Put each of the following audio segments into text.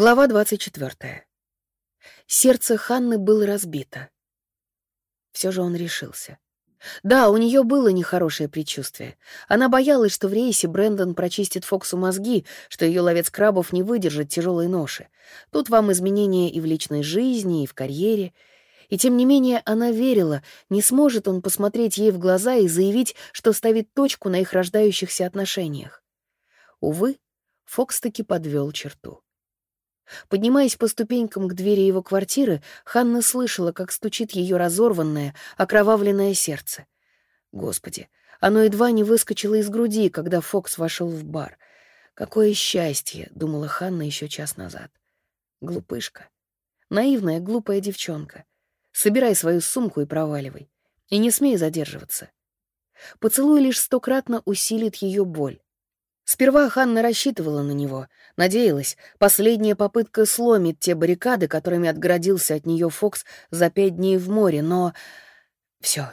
Глава 24. Сердце Ханны было разбито. Все же он решился. Да, у нее было нехорошее предчувствие. Она боялась, что в рейсе Брэндон прочистит Фоксу мозги, что ее ловец крабов не выдержит тяжелой ноши. Тут вам изменения и в личной жизни, и в карьере. И тем не менее она верила, не сможет он посмотреть ей в глаза и заявить, что ставит точку на их рождающихся отношениях. Увы, Фокс таки подвел черту. Поднимаясь по ступенькам к двери его квартиры, Ханна слышала, как стучит ее разорванное, окровавленное сердце. Господи, оно едва не выскочило из груди, когда Фокс вошел в бар. Какое счастье, думала Ханна еще час назад. Глупышка. Наивная, глупая девчонка. Собирай свою сумку и проваливай. И не смей задерживаться. Поцелуй лишь стократно усилит ее боль. Сперва Ханна рассчитывала на него, надеялась, последняя попытка сломит те баррикады, которыми отгородился от нее Фокс за пять дней в море, но... все,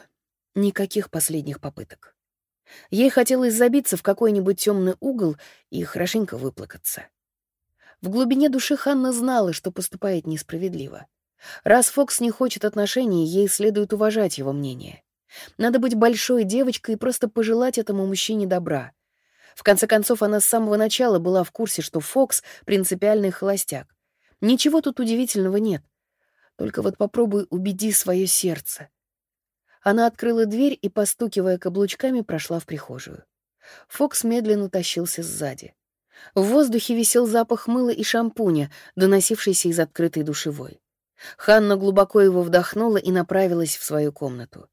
никаких последних попыток. Ей хотелось забиться в какой-нибудь темный угол и хорошенько выплакаться. В глубине души Ханна знала, что поступает несправедливо. Раз Фокс не хочет отношений, ей следует уважать его мнение. Надо быть большой девочкой и просто пожелать этому мужчине добра — в конце концов, она с самого начала была в курсе, что Фокс — принципиальный холостяк. Ничего тут удивительного нет. Только вот попробуй убеди свое сердце. Она открыла дверь и, постукивая каблучками, прошла в прихожую. Фокс медленно тащился сзади. В воздухе висел запах мыла и шампуня, доносившийся из открытой душевой. Ханна глубоко его вдохнула и направилась в свою комнату.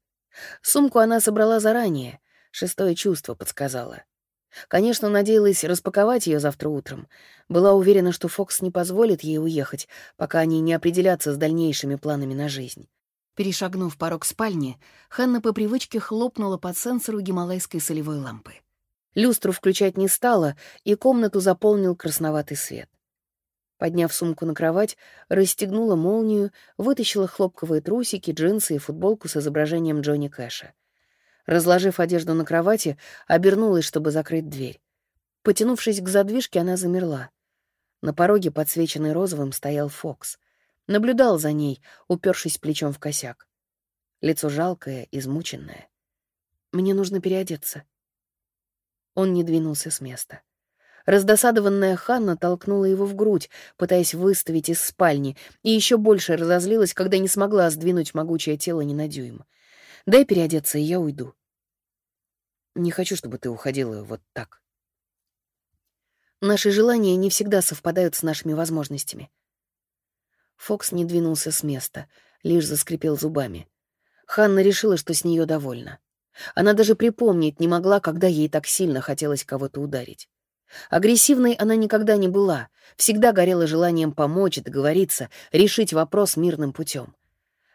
Сумку она собрала заранее, шестое чувство подсказало. Конечно, надеялась распаковать ее завтра утром. Была уверена, что Фокс не позволит ей уехать, пока они не определятся с дальнейшими планами на жизнь. Перешагнув порог спальни, Ханна по привычке хлопнула под сенсору гималайской солевой лампы. Люстру включать не стала, и комнату заполнил красноватый свет. Подняв сумку на кровать, расстегнула молнию, вытащила хлопковые трусики, джинсы и футболку с изображением Джонни Кэша. Разложив одежду на кровати, обернулась, чтобы закрыть дверь. Потянувшись к задвижке, она замерла. На пороге, подсвеченный розовым, стоял Фокс. Наблюдал за ней, упершись плечом в косяк. Лицо жалкое, измученное. «Мне нужно переодеться». Он не двинулся с места. Раздосадованная Ханна толкнула его в грудь, пытаясь выставить из спальни, и еще больше разозлилась, когда не смогла сдвинуть могучее тело ни на дюйм. Дай переодеться, и я уйду. Не хочу, чтобы ты уходила вот так. Наши желания не всегда совпадают с нашими возможностями. Фокс не двинулся с места, лишь заскрипел зубами. Ханна решила, что с нее довольна. Она даже припомнить не могла, когда ей так сильно хотелось кого-то ударить. Агрессивной она никогда не была, всегда горела желанием помочь, договориться, решить вопрос мирным путем.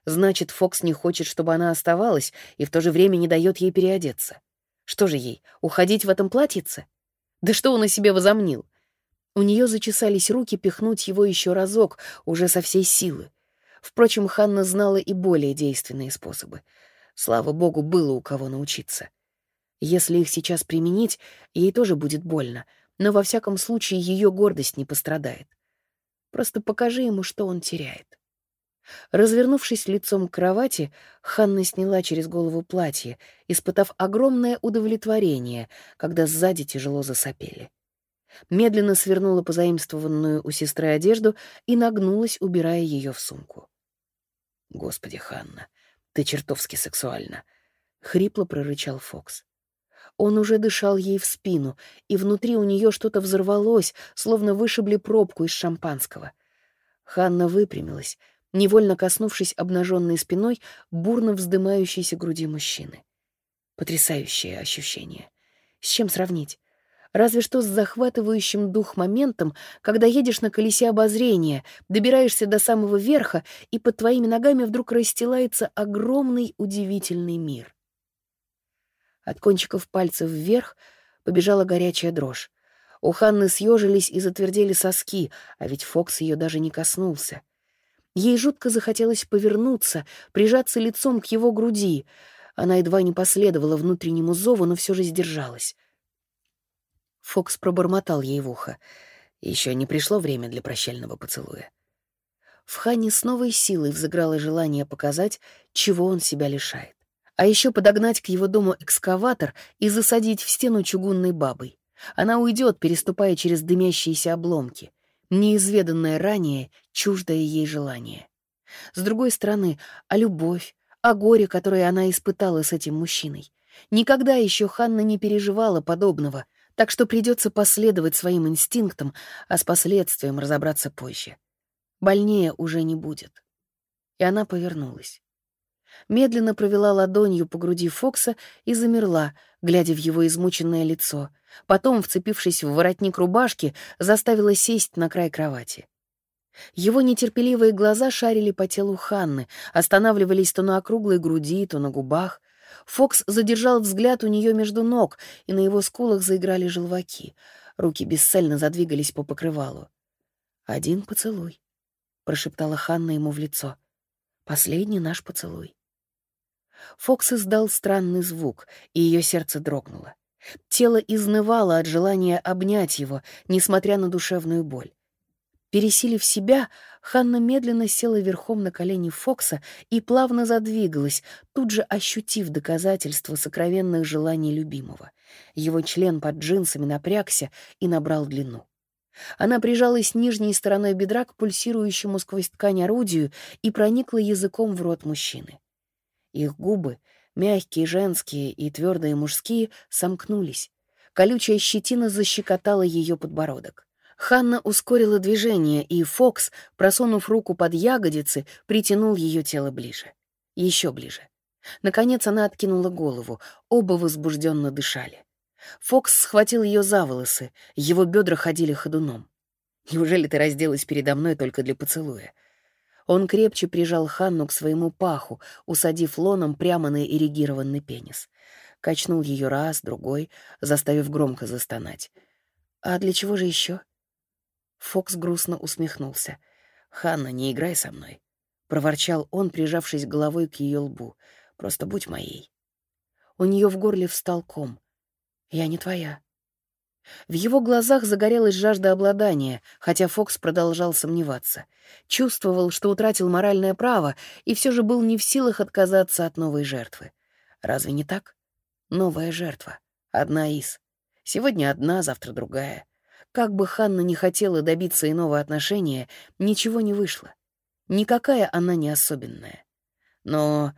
Значит, Фокс не хочет, чтобы она оставалась, и в то же время не дает ей переодеться. Что же ей, уходить в этом платьице? Да что он о себе возомнил? У нее зачесались руки пихнуть его еще разок, уже со всей силы. Впрочем, Ханна знала и более действенные способы. Слава богу, было у кого научиться. Если их сейчас применить, ей тоже будет больно, но во всяком случае ее гордость не пострадает. Просто покажи ему, что он теряет. Развернувшись лицом к кровати, Ханна сняла через голову платье, испытав огромное удовлетворение, когда сзади тяжело засопели. Медленно свернула позаимствованную у сестры одежду и нагнулась, убирая ее в сумку. «Господи, Ханна, ты чертовски сексуальна!» — хрипло прорычал Фокс. Он уже дышал ей в спину, и внутри у нее что-то взорвалось, словно вышибли пробку из шампанского. Ханна выпрямилась, невольно коснувшись обнаженной спиной бурно вздымающейся груди мужчины. Потрясающее ощущение. С чем сравнить? Разве что с захватывающим дух моментом, когда едешь на колесе обозрения, добираешься до самого верха, и под твоими ногами вдруг расстилается огромный удивительный мир. От кончиков пальцев вверх побежала горячая дрожь. У Ханны съежились и затвердели соски, а ведь Фокс ее даже не коснулся. Ей жутко захотелось повернуться, прижаться лицом к его груди. Она едва не последовала внутреннему зову, но все же сдержалась. Фокс пробормотал ей в ухо. Еще не пришло время для прощального поцелуя. В Хане с новой силой взыграло желание показать, чего он себя лишает. А еще подогнать к его дому экскаватор и засадить в стену чугунной бабой. Она уйдет, переступая через дымящиеся обломки. Неизведанное ранее, чуждое ей желание. С другой стороны, а любовь, а горе, которое она испытала с этим мужчиной. Никогда еще Ханна не переживала подобного, так что придется последовать своим инстинктам, а с последствием разобраться позже. Больнее уже не будет. И она повернулась медленно провела ладонью по груди Фокса и замерла, глядя в его измученное лицо. Потом, вцепившись в воротник рубашки, заставила сесть на край кровати. Его нетерпеливые глаза шарили по телу Ханны, останавливались то на округлой груди, то на губах. Фокс задержал взгляд у нее между ног, и на его скулах заиграли желваки. Руки бесцельно задвигались по покрывалу. «Один поцелуй», — прошептала Ханна ему в лицо. «Последний наш поцелуй». Фокс издал странный звук, и ее сердце дрогнуло. Тело изнывало от желания обнять его, несмотря на душевную боль. Пересилив себя, Ханна медленно села верхом на колени Фокса и плавно задвигалась, тут же ощутив доказательство сокровенных желаний любимого. Его член под джинсами напрягся и набрал длину. Она прижалась нижней стороной бедра к пульсирующему сквозь ткань орудию и проникла языком в рот мужчины. Их губы, мягкие женские и твердые мужские, сомкнулись. Колючая щетина защекотала ее подбородок. Ханна ускорила движение, и Фокс, просунув руку под ягодицы, притянул ее тело ближе. Еще ближе. Наконец она откинула голову, оба возбужденно дышали. Фокс схватил ее за волосы, его бедра ходили ходуном. «Неужели ты разделась передо мной только для поцелуя?» Он крепче прижал Ханну к своему паху, усадив лоном прямо на ирригированный пенис. Качнул ее раз, другой, заставив громко застонать. «А для чего же еще?» Фокс грустно усмехнулся. «Ханна, не играй со мной», — проворчал он, прижавшись головой к ее лбу. «Просто будь моей». У нее в горле встал ком. «Я не твоя». В его глазах загорелась жажда обладания, хотя Фокс продолжал сомневаться. Чувствовал, что утратил моральное право, и все же был не в силах отказаться от новой жертвы. Разве не так? Новая жертва. Одна из. Сегодня одна, завтра другая. Как бы Ханна не хотела добиться иного отношения, ничего не вышло. Никакая она не особенная. Но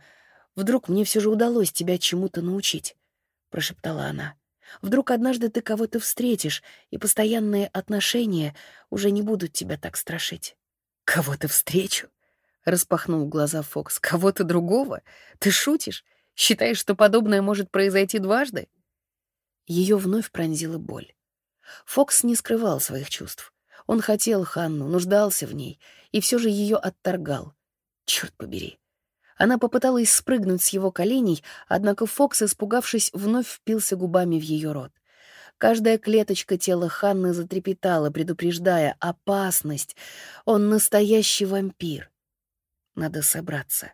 вдруг мне все же удалось тебя чему-то научить, — прошептала она. Вдруг однажды ты кого-то встретишь, и постоянные отношения уже не будут тебя так страшить. «Кого-то встречу?» — распахнул глаза Фокс. «Кого-то другого? Ты шутишь? Считаешь, что подобное может произойти дважды?» Ее вновь пронзила боль. Фокс не скрывал своих чувств. Он хотел Ханну, нуждался в ней, и все же ее отторгал. Черт побери. Она попыталась спрыгнуть с его коленей, однако Фокс, испугавшись, вновь впился губами в ее рот. Каждая клеточка тела Ханны затрепетала, предупреждая «опасность! Он настоящий вампир!» Надо собраться.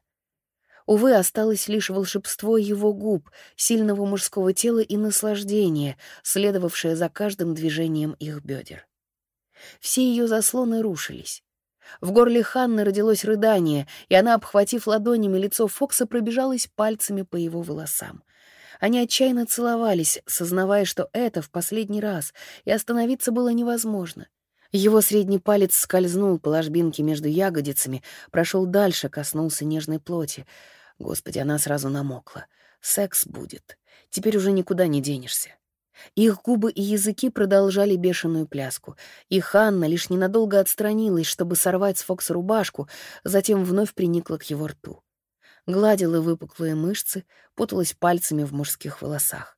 Увы, осталось лишь волшебство его губ, сильного мужского тела и наслаждение, следовавшее за каждым движением их бедер. Все ее заслоны рушились. В горле Ханны родилось рыдание, и она, обхватив ладонями лицо Фокса, пробежалась пальцами по его волосам. Они отчаянно целовались, сознавая, что это в последний раз, и остановиться было невозможно. Его средний палец скользнул по ложбинке между ягодицами, прошел дальше, коснулся нежной плоти. Господи, она сразу намокла. Секс будет. Теперь уже никуда не денешься. Их губы и языки продолжали бешеную пляску, и Ханна лишь ненадолго отстранилась, чтобы сорвать с Фокса рубашку, затем вновь приникла к его рту. Гладила выпуклые мышцы, путалась пальцами в мужских волосах.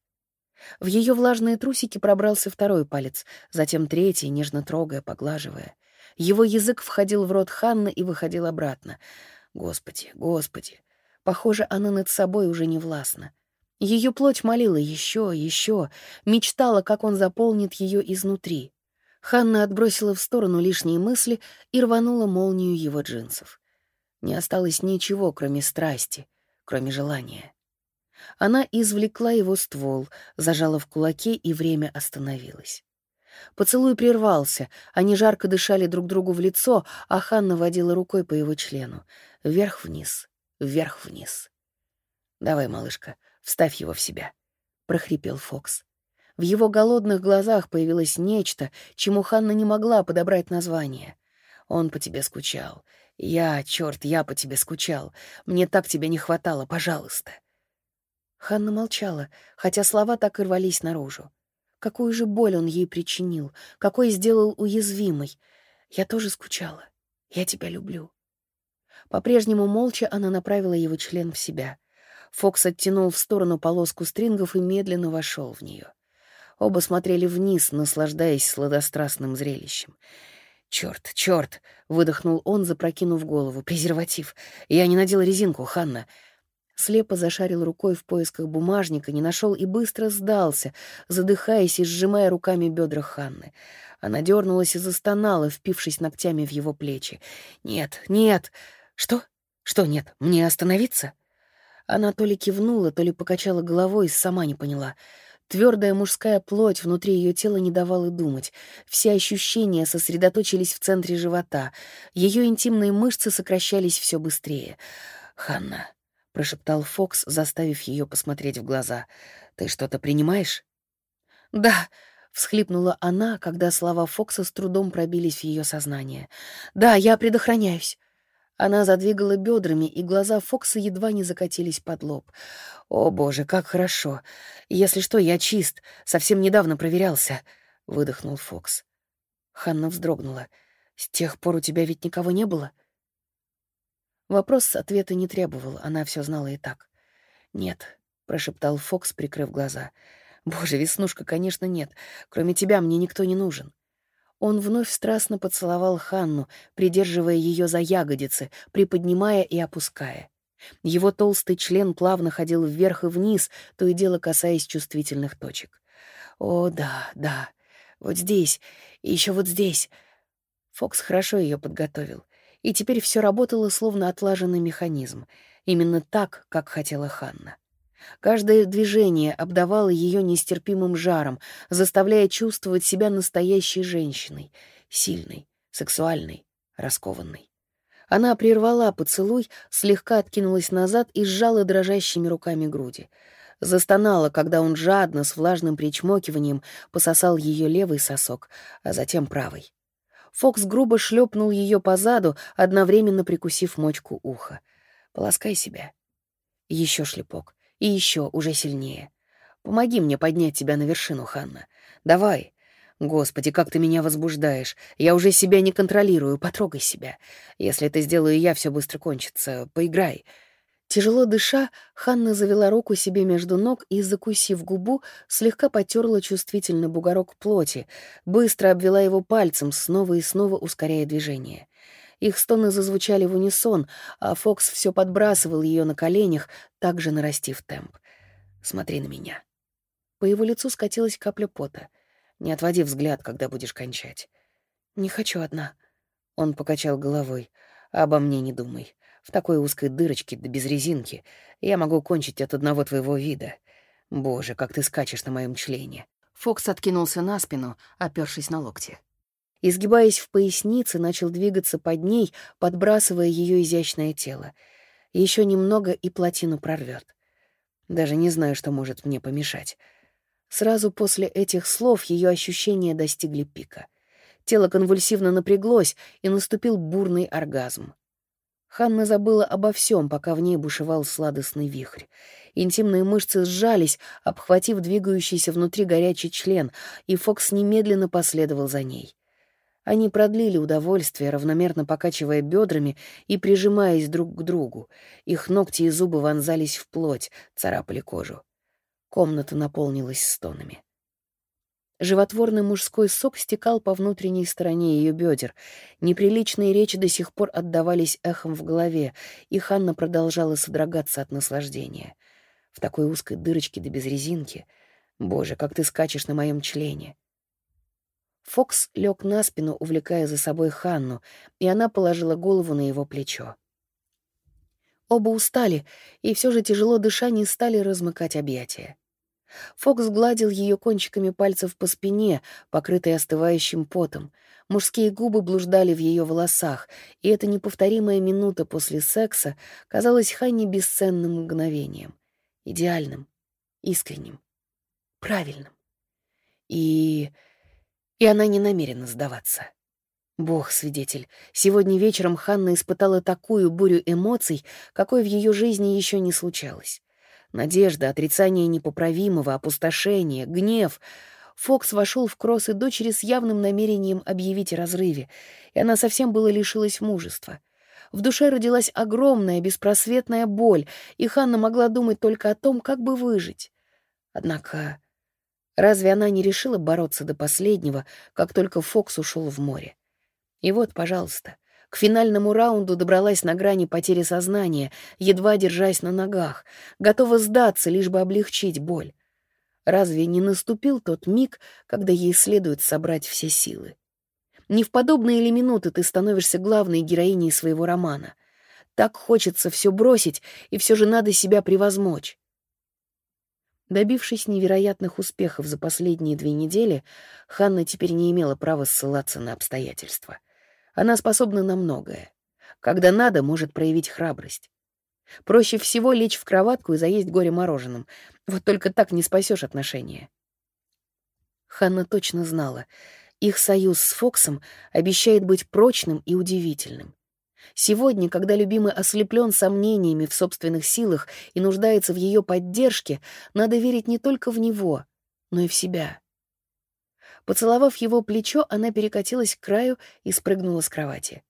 В ее влажные трусики пробрался второй палец, затем третий, нежно трогая, поглаживая. Его язык входил в рот Ханны и выходил обратно. Господи, господи. Похоже, она над собой уже не властна. Ее плоть молила еще, еще, мечтала, как он заполнит ее изнутри. Ханна отбросила в сторону лишние мысли и рванула молнию его джинсов. Не осталось ничего, кроме страсти, кроме желания. Она извлекла его ствол, зажала в кулаке, и время остановилось. Поцелуй прервался, они жарко дышали друг другу в лицо, а Ханна водила рукой по его члену. Вверх-вниз, вверх-вниз. «Давай, малышка, вставь его в себя», — прохрипел Фокс. В его голодных глазах появилось нечто, чему Ханна не могла подобрать название. «Он по тебе скучал. Я, черт, я по тебе скучал. Мне так тебя не хватало, пожалуйста». Ханна молчала, хотя слова так и рвались наружу. Какую же боль он ей причинил, какой сделал уязвимой. Я тоже скучала. Я тебя люблю. По-прежнему молча она направила его член в себя. Фокс оттянул в сторону полоску стрингов и медленно вошел в нее. Оба смотрели вниз, наслаждаясь сладострастным зрелищем. «Черт, черт!» — выдохнул он, запрокинув голову. «Презерватив! Я не надел резинку, Ханна!» Слепо зашарил рукой в поисках бумажника, не нашел и быстро сдался, задыхаясь и сжимая руками бедра Ханны. Она дернулась и застонала, впившись ногтями в его плечи. «Нет, нет!» «Что? Что нет? Мне остановиться?» Она то ли кивнула, то ли покачала головой, сама не поняла — Твердая мужская плоть внутри ее тела не давала думать. Все ощущения сосредоточились в центре живота. Ее интимные мышцы сокращались все быстрее. «Ханна», — прошептал Фокс, заставив ее посмотреть в глаза, — «ты что-то принимаешь?» «Да», — всхлипнула она, когда слова Фокса с трудом пробились в ее сознание. «Да, я предохраняюсь». Она задвигала бедрами, и глаза Фокса едва не закатились под лоб. «О, боже, как хорошо! Если что, я чист, совсем недавно проверялся», — выдохнул Фокс. Ханна вздрогнула. «С тех пор у тебя ведь никого не было?» Вопрос ответа не требовал, она все знала и так. «Нет», — прошептал Фокс, прикрыв глаза. «Боже, Веснушка, конечно, нет. Кроме тебя мне никто не нужен». Он вновь страстно поцеловал Ханну, придерживая ее за ягодицы, приподнимая и опуская. Его толстый член плавно ходил вверх и вниз, то и дело касаясь чувствительных точек. «О, да, да, вот здесь, и еще вот здесь». Фокс хорошо ее подготовил, и теперь все работало словно отлаженный механизм, именно так, как хотела Ханна. Каждое движение обдавало ее нестерпимым жаром, заставляя чувствовать себя настоящей женщиной, сильной, сексуальной, раскованной. Она прервала поцелуй, слегка откинулась назад и сжала дрожащими руками груди. Застонала, когда он жадно, с влажным причмокиванием, пососал ее левый сосок, а затем правый. Фокс грубо шлепнул ее по заду, одновременно прикусив мочку уха. «Полоскай себя». Еще шлепок. И еще уже сильнее. Помоги мне поднять тебя на вершину, Ханна. Давай. Господи, как ты меня возбуждаешь. Я уже себя не контролирую. Потрогай себя. Если это сделаю я, все быстро кончится. Поиграй. Тяжело дыша, Ханна завела руку себе между ног и, закусив губу, слегка потерла чувствительный бугорок плоти, быстро обвела его пальцем, снова и снова ускоряя движение. Их стоны зазвучали в унисон, а Фокс все подбрасывал ее на коленях, также нарастив темп. «Смотри на меня». По его лицу скатилась капля пота. «Не отводи взгляд, когда будешь кончать». «Не хочу одна». Он покачал головой. «Обо мне не думай. В такой узкой дырочке, да без резинки, я могу кончить от одного твоего вида. Боже, как ты скачешь на моем члене». Фокс откинулся на спину, опершись на локти. Изгибаясь в пояснице, начал двигаться под ней, подбрасывая ее изящное тело. Еще немного, и плотину прорвет. Даже не знаю, что может мне помешать. Сразу после этих слов ее ощущения достигли пика. Тело конвульсивно напряглось, и наступил бурный оргазм. Ханна забыла обо всем, пока в ней бушевал сладостный вихрь. Интимные мышцы сжались, обхватив двигающийся внутри горячий член, и Фокс немедленно последовал за ней. Они продлили удовольствие, равномерно покачивая бедрами и прижимаясь друг к другу. Их ногти и зубы вонзались в плоть, царапали кожу. Комната наполнилась стонами. Животворный мужской сок стекал по внутренней стороне ее бедер. Неприличные речи до сих пор отдавались эхом в голове, и Ханна продолжала содрогаться от наслаждения. В такой узкой дырочке да без резинки. Боже, как ты скачешь на моем члене. Фокс лег на спину, увлекая за собой Ханну, и она положила голову на его плечо. Оба устали, и все же тяжело дыша не стали размыкать объятия. Фокс гладил ее кончиками пальцев по спине, покрытой остывающим потом. Мужские губы блуждали в ее волосах, и эта неповторимая минута после секса казалась Ханне бесценным мгновением. Идеальным, искренним, правильным. И... и она не намерена сдаваться. Бог свидетель, сегодня вечером Ханна испытала такую бурю эмоций, какой в ее жизни еще не случалось. Надежда, отрицание непоправимого, опустошение, гнев. Фокс вошел в кросс и дочери с явным намерением объявить о разрыве, и она совсем было лишилась мужества. В душе родилась огромная, беспросветная боль, и Ханна могла думать только о том, как бы выжить. Однако, разве она не решила бороться до последнего, как только Фокс ушел в море? И вот, пожалуйста, — к финальному раунду добралась на грани потери сознания, едва держась на ногах, готова сдаться, лишь бы облегчить боль. Разве не наступил тот миг, когда ей следует собрать все силы? Не в подобные ли минуты ты становишься главной героиней своего романа? Так хочется все бросить, и все же надо себя превозмочь. Добившись невероятных успехов за последние две недели, Ханна теперь не имела права ссылаться на обстоятельства — она способна на многое. Когда надо, может проявить храбрость. Проще всего лечь в кроватку и заесть горе мороженым. Вот только так не спасешь отношения. Ханна точно знала, их союз с Фоксом обещает быть прочным и удивительным. Сегодня, когда любимый ослеплен сомнениями в собственных силах и нуждается в ее поддержке, надо верить не только в него, но и в себя. Поцеловав его плечо, она перекатилась к краю и спрыгнула с кровати.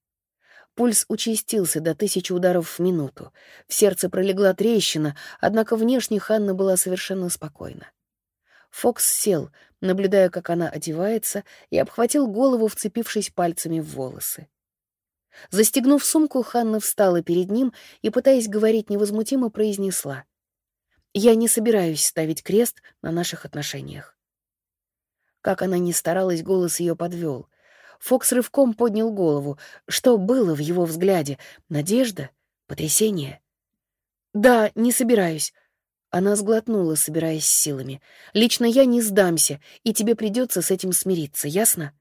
Пульс участился до тысячи ударов в минуту. В сердце пролегла трещина, однако внешне Ханна была совершенно спокойна. Фокс сел, наблюдая, как она одевается, и обхватил голову, вцепившись пальцами в волосы. Застегнув сумку, Ханна встала перед ним и, пытаясь говорить невозмутимо, произнесла. «Я не собираюсь ставить крест на наших отношениях. Как она ни старалась, голос ее подвел. Фокс рывком поднял голову. Что было в его взгляде? Надежда? Потрясение? «Да, не собираюсь». Она сглотнула, собираясь силами. «Лично я не сдамся, и тебе придется с этим смириться, ясно?»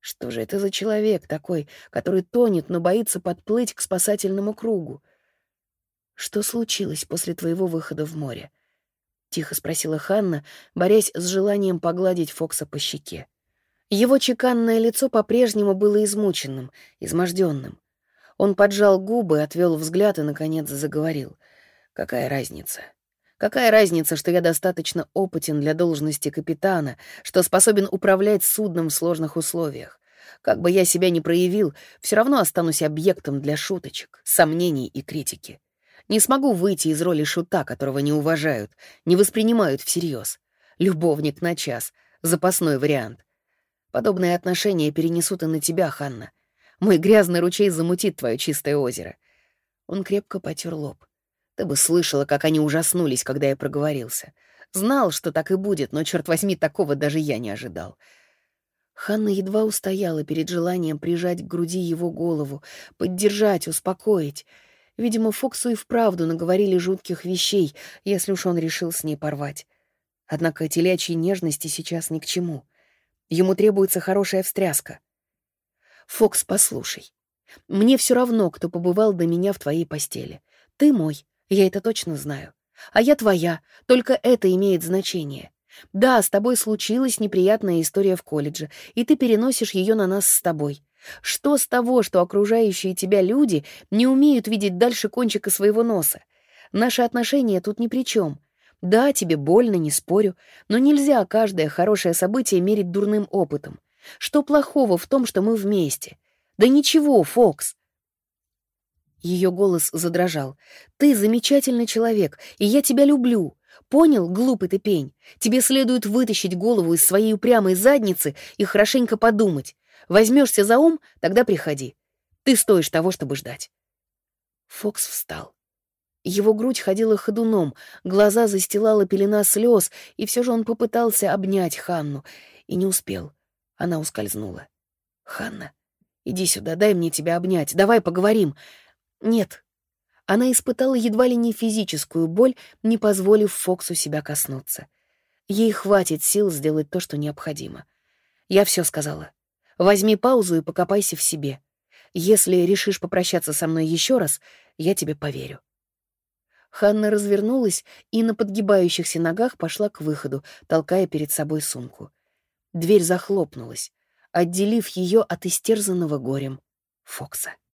Что же это за человек такой, который тонет, но боится подплыть к спасательному кругу? Что случилось после твоего выхода в море? — тихо спросила Ханна, борясь с желанием погладить Фокса по щеке. Его чеканное лицо по-прежнему было измученным, изможденным. Он поджал губы, отвел взгляд и, наконец, заговорил. «Какая разница? Какая разница, что я достаточно опытен для должности капитана, что способен управлять судном в сложных условиях? Как бы я себя ни проявил, все равно останусь объектом для шуточек, сомнений и критики. Не смогу выйти из роли шута, которого не уважают, не воспринимают всерьез. Любовник на час. Запасной вариант. Подобные отношения перенесут и на тебя, Ханна. Мой грязный ручей замутит твое чистое озеро. Он крепко потер лоб. Ты бы слышала, как они ужаснулись, когда я проговорился. Знал, что так и будет, но, черт возьми, такого даже я не ожидал. Ханна едва устояла перед желанием прижать к груди его голову, поддержать, успокоить — Видимо, Фоксу и вправду наговорили жутких вещей, если уж он решил с ней порвать. Однако телячьей нежности сейчас ни к чему. Ему требуется хорошая встряска. «Фокс, послушай. Мне все равно, кто побывал до меня в твоей постели. Ты мой, я это точно знаю. А я твоя, только это имеет значение. Да, с тобой случилась неприятная история в колледже, и ты переносишь ее на нас с тобой. Что с того, что окружающие тебя люди не умеют видеть дальше кончика своего носа? Наши отношения тут ни при чем. Да, тебе больно, не спорю, но нельзя каждое хорошее событие мерить дурным опытом. Что плохого в том, что мы вместе? Да ничего, Фокс. Ее голос задрожал. «Ты замечательный человек, и я тебя люблю. Понял, глупый ты пень? Тебе следует вытащить голову из своей упрямой задницы и хорошенько подумать. Возьмешься за ум, тогда приходи. Ты стоишь того, чтобы ждать. Фокс встал. Его грудь ходила ходуном, глаза застилала пелена слез, и все же он попытался обнять Ханну. И не успел. Она ускользнула. «Ханна, иди сюда, дай мне тебя обнять, давай поговорим». «Нет». Она испытала едва ли не физическую боль, не позволив Фоксу себя коснуться. Ей хватит сил сделать то, что необходимо. Я все сказала. Возьми паузу и покопайся в себе. Если решишь попрощаться со мной еще раз, я тебе поверю. Ханна развернулась и на подгибающихся ногах пошла к выходу, толкая перед собой сумку. Дверь захлопнулась, отделив ее от истерзанного горем Фокса.